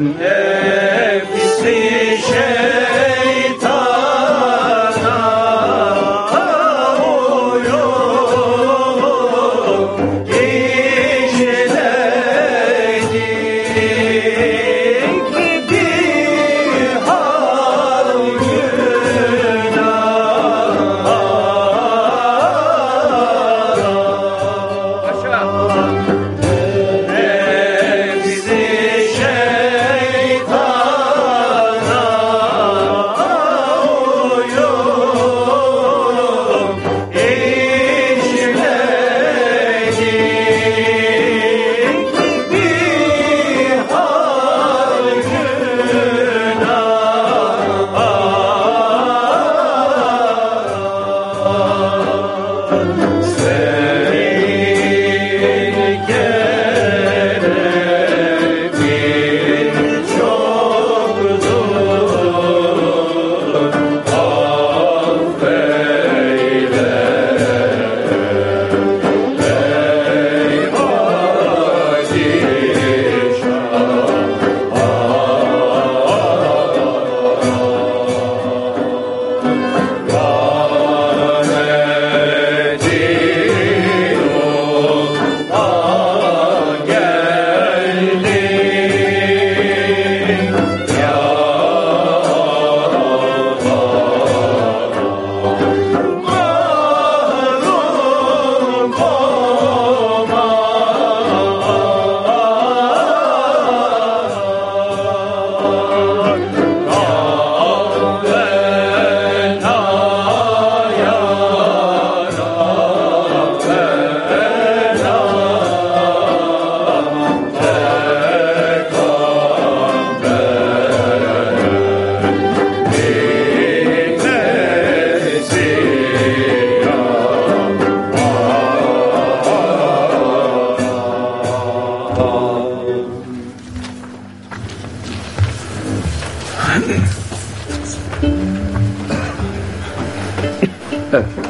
Yeah. Yes.